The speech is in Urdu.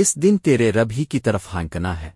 اس دن تیرے رب ہی کی طرف ہانکنا ہے۔